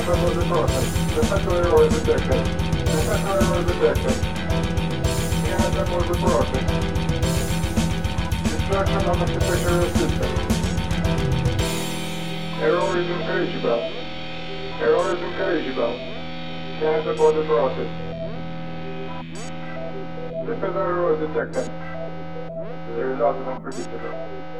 Canada was the. The central error is. The central error is detected. Was the. Destruction of the detector system. Error is incorrigible. Error is incorrigible. Canada was the. The federal error detected. The result is unpredictable.